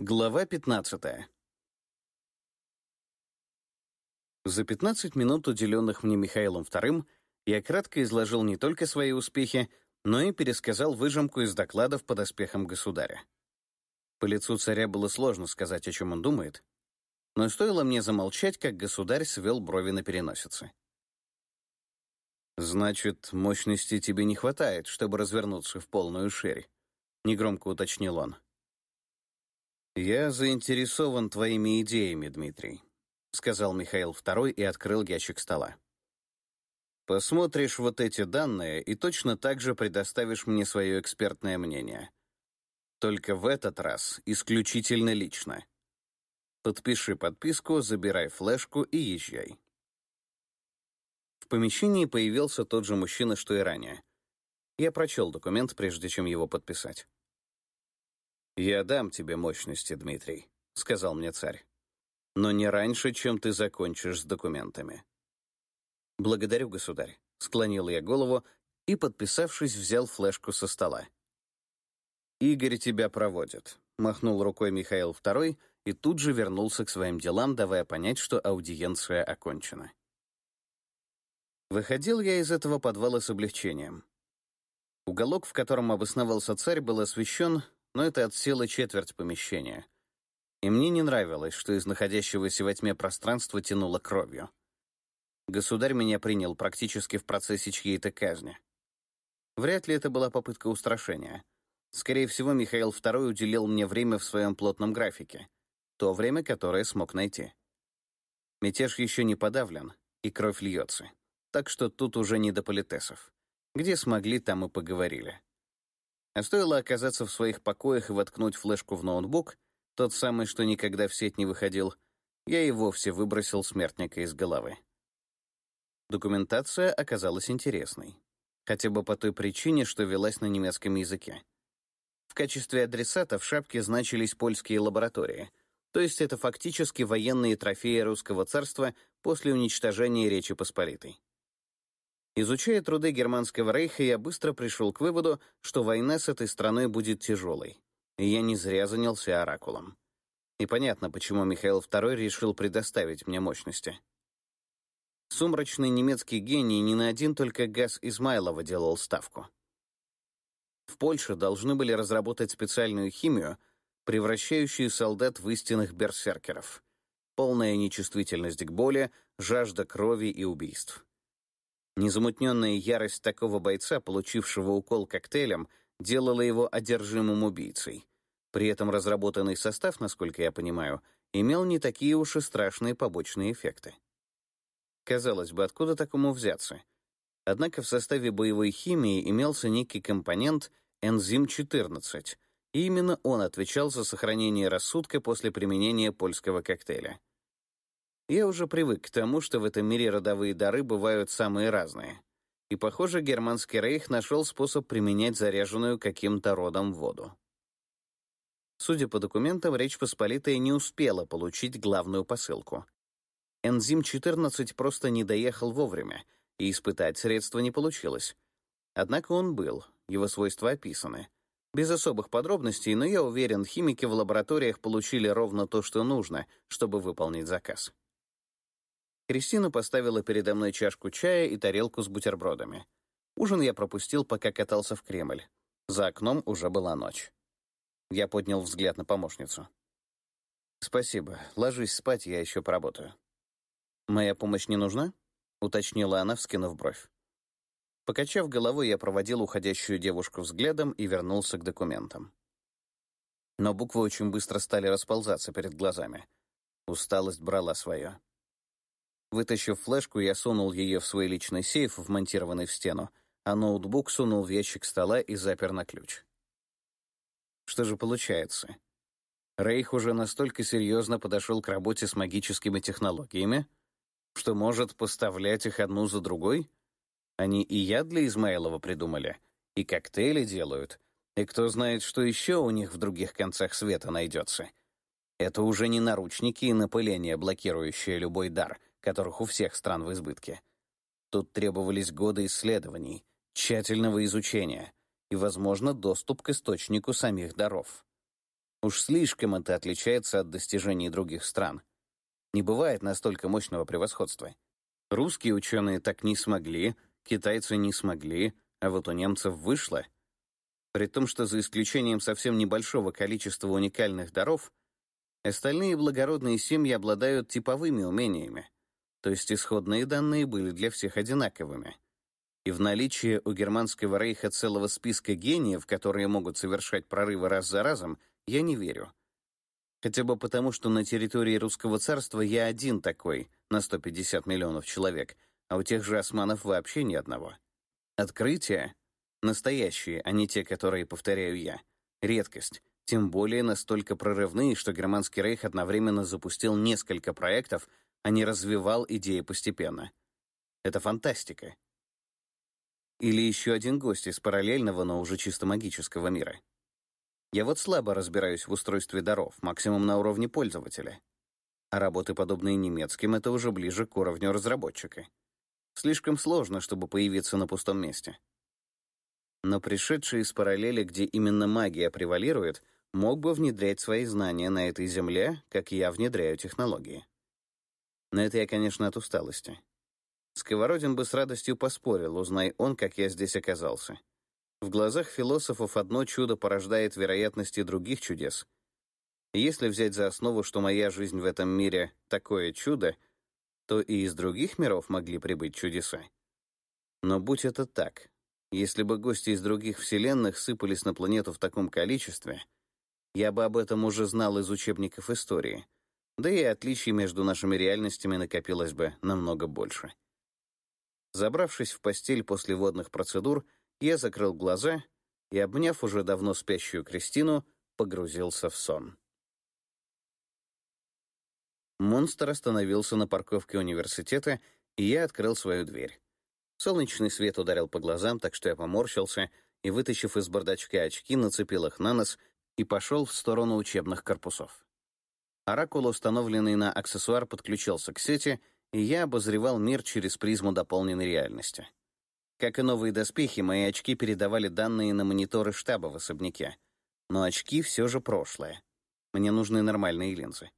Глава 15. За 15 минут, уделенных мне Михаилом II, я кратко изложил не только свои успехи, но и пересказал выжимку из докладов под оспехом государя. По лицу царя было сложно сказать, о чем он думает, но стоило мне замолчать, как государь свел брови на переносице. «Значит, мощности тебе не хватает, чтобы развернуться в полную ширь», — негромко уточнил он. «Я заинтересован твоими идеями, Дмитрий», — сказал Михаил II и открыл ящик стола. «Посмотришь вот эти данные и точно так же предоставишь мне свое экспертное мнение. Только в этот раз исключительно лично. Подпиши подписку, забирай флешку и езжай». В помещении появился тот же мужчина, что и ранее. Я прочел документ, прежде чем его подписать. «Я дам тебе мощности, Дмитрий», — сказал мне царь. «Но не раньше, чем ты закончишь с документами». «Благодарю, государь», — склонил я голову и, подписавшись, взял флешку со стола. «Игорь тебя проводит», — махнул рукой Михаил II и тут же вернулся к своим делам, давая понять, что аудиенция окончена. Выходил я из этого подвала с облегчением. Уголок, в котором обосновался царь, был освещен но это отсела четверть помещения. И мне не нравилось, что из находящегося во тьме пространства тянуло кровью. Государь меня принял практически в процессе чьей-то казни. Вряд ли это была попытка устрашения. Скорее всего, Михаил II уделил мне время в своем плотном графике. То время, которое смог найти. Мятеж еще не подавлен, и кровь льется. Так что тут уже не до политесов. Где смогли, там и поговорили. А стоило оказаться в своих покоях и воткнуть флешку в ноутбук, тот самый, что никогда в сеть не выходил, я и вовсе выбросил смертника из головы. Документация оказалась интересной. Хотя бы по той причине, что велась на немецком языке. В качестве адресата в шапке значились польские лаборатории, то есть это фактически военные трофеи русского царства после уничтожения Речи Посполитой. Изучая труды Германского рейха, я быстро пришел к выводу, что война с этой страной будет тяжелой. И я не зря занялся оракулом. И понятно, почему Михаил II решил предоставить мне мощности. Сумрачный немецкий гений не на один только газ Измайлова делал ставку. В Польше должны были разработать специальную химию, превращающую солдат в истинных берсеркеров. Полная нечувствительность к боли, жажда крови и убийств. Незамутненная ярость такого бойца, получившего укол коктейлем, делала его одержимым убийцей. При этом разработанный состав, насколько я понимаю, имел не такие уж и страшные побочные эффекты. Казалось бы, откуда такому взяться? Однако в составе боевой химии имелся некий компонент энзим-14, и именно он отвечал за сохранение рассудка после применения польского коктейля. Я уже привык к тому, что в этом мире родовые дары бывают самые разные. И, похоже, германский рейх нашел способ применять заряженную каким-то родом воду. Судя по документам, Речь Посполитая не успела получить главную посылку. Энзим-14 просто не доехал вовремя, и испытать средства не получилось. Однако он был, его свойства описаны. Без особых подробностей, но я уверен, химики в лабораториях получили ровно то, что нужно, чтобы выполнить заказ. Кристина поставила передо мной чашку чая и тарелку с бутербродами. Ужин я пропустил, пока катался в Кремль. За окном уже была ночь. Я поднял взгляд на помощницу. «Спасибо. Ложись спать, я еще поработаю». «Моя помощь не нужна?» — уточнила она, вскинув бровь. Покачав головой, я проводил уходящую девушку взглядом и вернулся к документам. Но буквы очень быстро стали расползаться перед глазами. Усталость брала свое. Вытащив флешку, я сунул ее в свой личный сейф, вмонтированный в стену, а ноутбук сунул в ящик стола и запер на ключ. Что же получается? Рейх уже настолько серьезно подошел к работе с магическими технологиями, что может поставлять их одну за другой? Они и яд для Измайлова придумали, и коктейли делают, и кто знает, что еще у них в других концах света найдется. Это уже не наручники и напыление, блокирующие любой дар — которых у всех стран в избытке. Тут требовались годы исследований, тщательного изучения и, возможно, доступ к источнику самих даров. Уж слишком это отличается от достижений других стран. Не бывает настолько мощного превосходства. Русские ученые так не смогли, китайцы не смогли, а вот у немцев вышло. При том, что за исключением совсем небольшого количества уникальных даров, остальные благородные семьи обладают типовыми умениями, то есть исходные данные были для всех одинаковыми. И в наличии у германского рейха целого списка гениев, которые могут совершать прорывы раз за разом, я не верю. Хотя бы потому, что на территории русского царства я один такой, на 150 миллионов человек, а у тех же османов вообще ни одного. Открытия — настоящие, а не те, которые повторяю я. Редкость, тем более настолько прорывные, что Германский рейх одновременно запустил несколько проектов, а не развивал идеи постепенно. Это фантастика. Или еще один гость из параллельного, но уже чисто магического мира. Я вот слабо разбираюсь в устройстве даров, максимум на уровне пользователя. А работы, подобные немецким, это уже ближе к уровню разработчика. Слишком сложно, чтобы появиться на пустом месте. Но пришедший из параллели, где именно магия превалирует, мог бы внедрять свои знания на этой земле, как я внедряю технологии. Но это я, конечно, от усталости. Сковородин бы с радостью поспорил, узнай он, как я здесь оказался. В глазах философов одно чудо порождает вероятности других чудес. если взять за основу, что моя жизнь в этом мире — такое чудо, то и из других миров могли прибыть чудеса. Но будь это так, если бы гости из других вселенных сыпались на планету в таком количестве, я бы об этом уже знал из учебников истории, да и отличий между нашими реальностями накопилось бы намного больше. Забравшись в постель после водных процедур, я закрыл глаза и, обняв уже давно спящую Кристину, погрузился в сон. Монстр остановился на парковке университета, и я открыл свою дверь. Солнечный свет ударил по глазам, так что я поморщился и, вытащив из бардачка очки, нацепил их на нос и пошел в сторону учебных корпусов. Оракул, установленный на аксессуар, подключился к сети, и я обозревал мир через призму дополненной реальности. Как и новые доспехи, мои очки передавали данные на мониторы штаба в особняке. Но очки все же прошлое. Мне нужны нормальные линзы.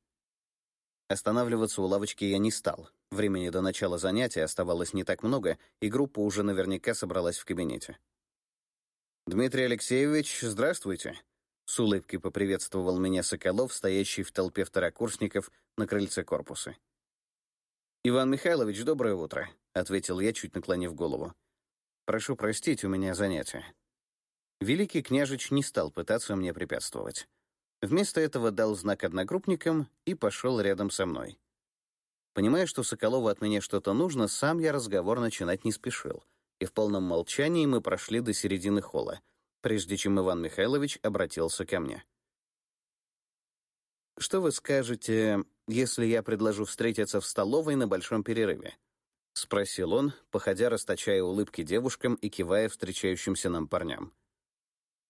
Останавливаться у лавочки я не стал. Времени до начала занятия оставалось не так много, и группа уже наверняка собралась в кабинете. «Дмитрий Алексеевич, здравствуйте!» С улыбкой поприветствовал меня Соколов, стоящий в толпе второкурсников на крыльце корпуса. «Иван Михайлович, доброе утро», — ответил я, чуть наклонив голову. Прошу простить, у меня занятие». Великий княжич не стал пытаться мне препятствовать. Вместо этого дал знак одногруппникам и пошел рядом со мной. Понимая, что Соколову от меня что-то нужно, сам я разговор начинать не спешил, и в полном молчании мы прошли до середины холла, прежде чем Иван Михайлович обратился ко мне. «Что вы скажете, если я предложу встретиться в столовой на большом перерыве?» — спросил он, походя, расточая улыбки девушкам и кивая встречающимся нам парням.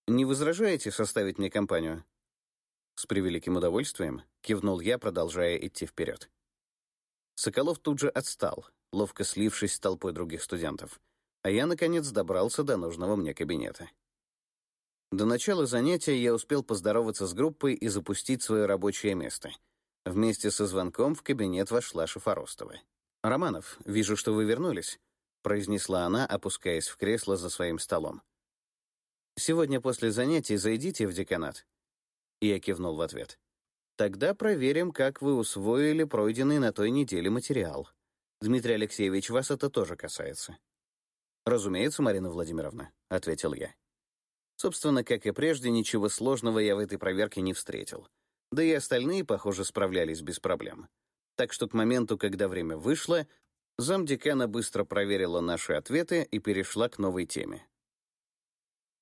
«Не возражаете составить мне компанию?» «С превеликим удовольствием», — кивнул я, продолжая идти вперед. Соколов тут же отстал, ловко слившись с толпой других студентов, а я, наконец, добрался до нужного мне кабинета. До начала занятия я успел поздороваться с группой и запустить свое рабочее место. Вместе со звонком в кабинет вошла Шафоростова. «Романов, вижу, что вы вернулись», — произнесла она, опускаясь в кресло за своим столом. «Сегодня после занятий зайдите в деканат». Я кивнул в ответ. «Тогда проверим, как вы усвоили пройденный на той неделе материал. Дмитрий Алексеевич, вас это тоже касается». «Разумеется, Марина Владимировна», — ответил я. Собственно, как и прежде, ничего сложного я в этой проверке не встретил. Да и остальные, похоже, справлялись без проблем так что к моменту, когда время вышло, замдекана быстро проверила наши ответы и перешла к новой теме.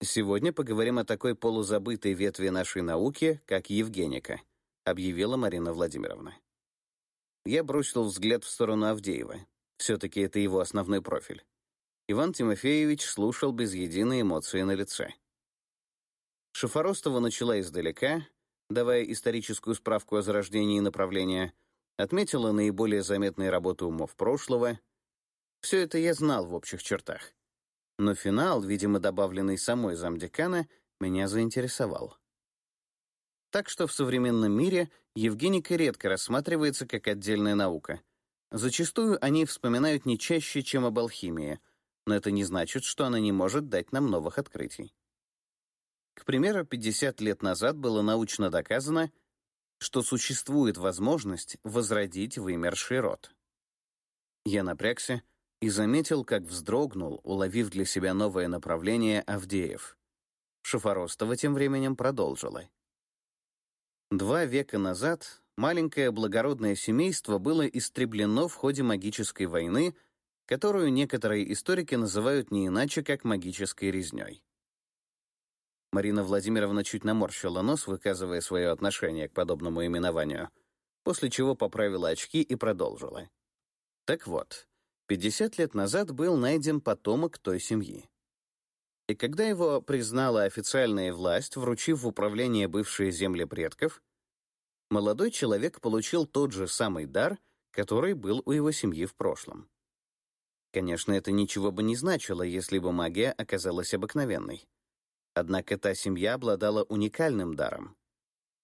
«Сегодня поговорим о такой полузабытой ветви нашей науки, как Евгеника», объявила Марина Владимировна. Я бросил взгляд в сторону Авдеева. Все-таки это его основной профиль. Иван Тимофеевич слушал без единой эмоции на лице. Шафоростова начала издалека, давая историческую справку о зарождении направления — отметила наиболее заметные работы умов прошлого. Все это я знал в общих чертах. Но финал, видимо, добавленный самой замдекана, меня заинтересовал. Так что в современном мире Евгеника редко рассматривается как отдельная наука. Зачастую о ней вспоминают не чаще, чем об алхимии, но это не значит, что она не может дать нам новых открытий. К примеру, 50 лет назад было научно доказано, что существует возможность возродить вымерший род. Я напрягся и заметил, как вздрогнул, уловив для себя новое направление Авдеев. Шафоростова тем временем продолжила. Два века назад маленькое благородное семейство было истреблено в ходе магической войны, которую некоторые историки называют не иначе, как магической резнёй. Марина Владимировна чуть наморщила нос, выказывая свое отношение к подобному именованию, после чего поправила очки и продолжила. Так вот, 50 лет назад был найден потомок той семьи. И когда его признала официальная власть, вручив в управление бывшие земли предков, молодой человек получил тот же самый дар, который был у его семьи в прошлом. Конечно, это ничего бы не значило, если бы магия оказалась обыкновенной. Однако та семья обладала уникальным даром.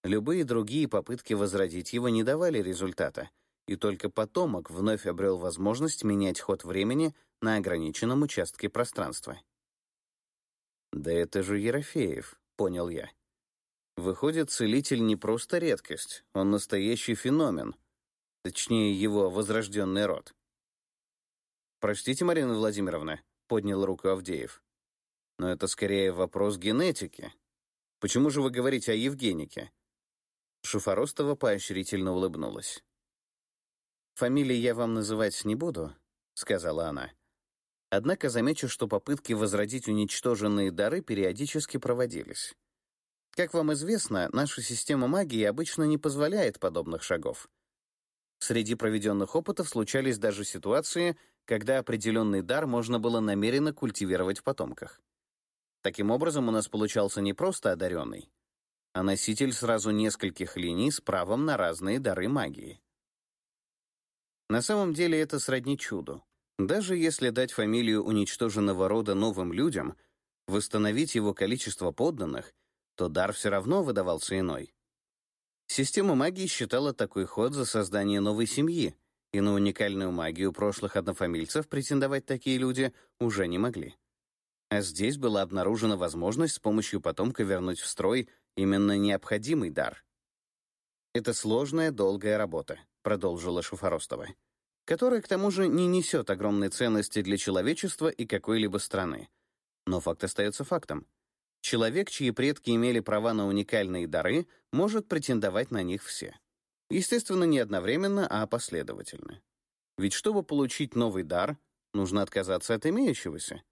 Любые другие попытки возродить его не давали результата, и только потомок вновь обрел возможность менять ход времени на ограниченном участке пространства. «Да это же Ерофеев», — понял я. Выходит, целитель не просто редкость, он настоящий феномен. Точнее, его возрожденный род. «Простите, Марина Владимировна», — поднял руку Авдеев. Но это скорее вопрос генетики. Почему же вы говорите о Евгенике?» Шуфоростова поощрительно улыбнулась. «Фамилии я вам называть не буду», — сказала она. Однако замечу, что попытки возродить уничтоженные дары периодически проводились. Как вам известно, наша система магии обычно не позволяет подобных шагов. Среди проведенных опытов случались даже ситуации, когда определенный дар можно было намеренно культивировать в потомках. Таким образом, у нас получался не просто одаренный, а носитель сразу нескольких линий с правом на разные дары магии. На самом деле это сродни чуду. Даже если дать фамилию уничтоженного рода новым людям, восстановить его количество подданных, то дар все равно выдавался иной. Система магии считала такой ход за создание новой семьи, и на уникальную магию прошлых однофамильцев претендовать такие люди уже не могли. А здесь была обнаружена возможность с помощью потомка вернуть в строй именно необходимый дар. «Это сложная, долгая работа», — продолжила Шуфоростова, «которая, к тому же, не несет огромной ценности для человечества и какой-либо страны. Но факт остается фактом. Человек, чьи предки имели права на уникальные дары, может претендовать на них все. Естественно, не одновременно, а последовательно. Ведь чтобы получить новый дар, нужно отказаться от имеющегося.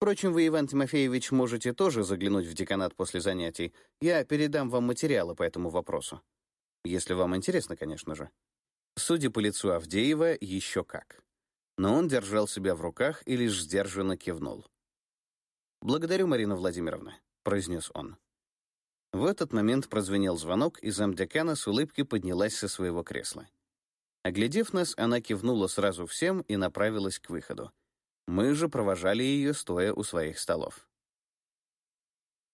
Впрочем, вы, Иван Тимофеевич, можете тоже заглянуть в деканат после занятий. Я передам вам материалы по этому вопросу. Если вам интересно, конечно же. Судя по лицу Авдеева, еще как. Но он держал себя в руках и лишь сдержанно кивнул. «Благодарю, Марина Владимировна», — произнес он. В этот момент прозвенел звонок, и замдекана с улыбкой поднялась со своего кресла. Оглядев нас, она кивнула сразу всем и направилась к выходу. Мы же провожали ее, стоя у своих столов.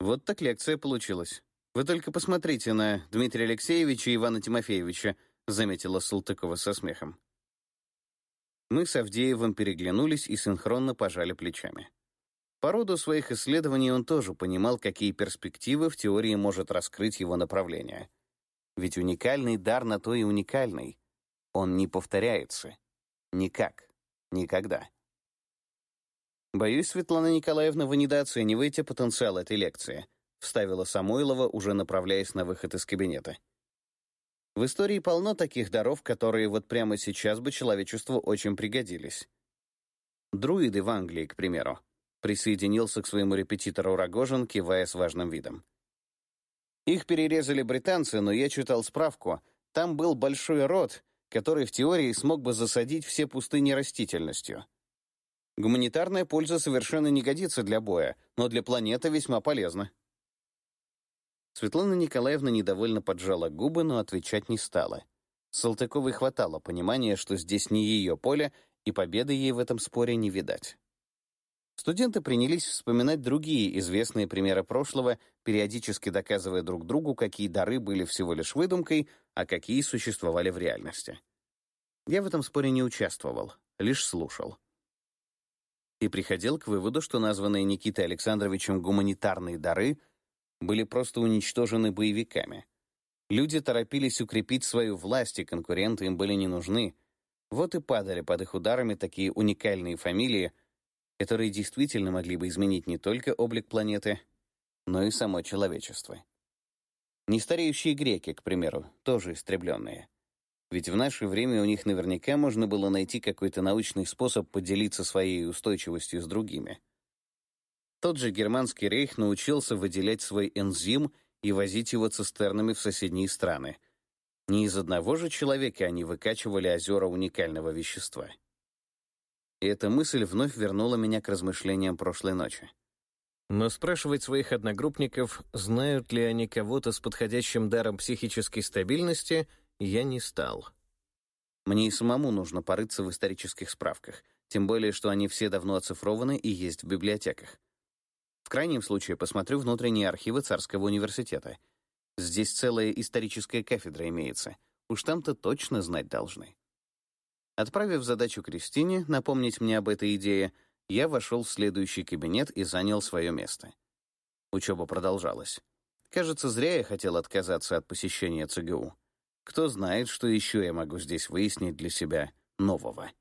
Вот так лекция получилась. Вы только посмотрите на Дмитрия Алексеевича и Ивана Тимофеевича, заметила Салтыкова со смехом. Мы с Авдеевым переглянулись и синхронно пожали плечами. По роду своих исследований он тоже понимал, какие перспективы в теории может раскрыть его направление. Ведь уникальный дар на то и уникальный. Он не повторяется. Никак. Никогда. «Боюсь, Светлана Николаевна, вы недооцениваете потенциал этой лекции», вставила Самойлова, уже направляясь на выход из кабинета. В истории полно таких даров, которые вот прямо сейчас бы человечеству очень пригодились. Друиды в Англии, к примеру, присоединился к своему репетитору Рогожин, кивая с важным видом. Их перерезали британцы, но я читал справку. Там был большой род, который в теории смог бы засадить все пустыни растительностью. Гуманитарная польза совершенно не годится для боя, но для планеты весьма полезна. Светлана Николаевна недовольно поджала губы, но отвечать не стала. Салтыковой хватало понимания, что здесь не ее поле, и победы ей в этом споре не видать. Студенты принялись вспоминать другие известные примеры прошлого, периодически доказывая друг другу, какие дары были всего лишь выдумкой, а какие существовали в реальности. Я в этом споре не участвовал, лишь слушал. И приходил к выводу, что названные Никитой Александровичем гуманитарные дары были просто уничтожены боевиками. Люди торопились укрепить свою власть, и конкуренты им были не нужны. Вот и падали под их ударами такие уникальные фамилии — которые действительно могли бы изменить не только облик планеты, но и само человечество. Нестареющие греки, к примеру, тоже истребленные. Ведь в наше время у них наверняка можно было найти какой-то научный способ поделиться своей устойчивостью с другими. Тот же германский рейх научился выделять свой энзим и возить его цистернами в соседние страны. Не из одного же человека они выкачивали озера уникального вещества. И эта мысль вновь вернула меня к размышлениям прошлой ночи. Но спрашивать своих одногруппников, знают ли они кого-то с подходящим даром психической стабильности, я не стал. Мне и самому нужно порыться в исторических справках, тем более, что они все давно оцифрованы и есть в библиотеках. В крайнем случае посмотрю внутренние архивы Царского университета. Здесь целая историческая кафедра имеется. Уж там-то точно знать должны. Отправив задачу Кристине напомнить мне об этой идее, я вошел в следующий кабинет и занял свое место. Учеба продолжалась. Кажется, зря я хотел отказаться от посещения ЦГУ. Кто знает, что еще я могу здесь выяснить для себя нового.